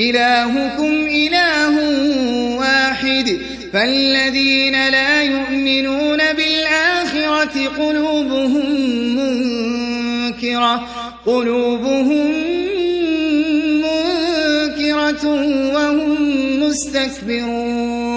إلهكم إله واحد. فالذين لا يؤمنون بالآخرة قلوبهم منكرة. قلوبهم منكرة وهم مستكبرون.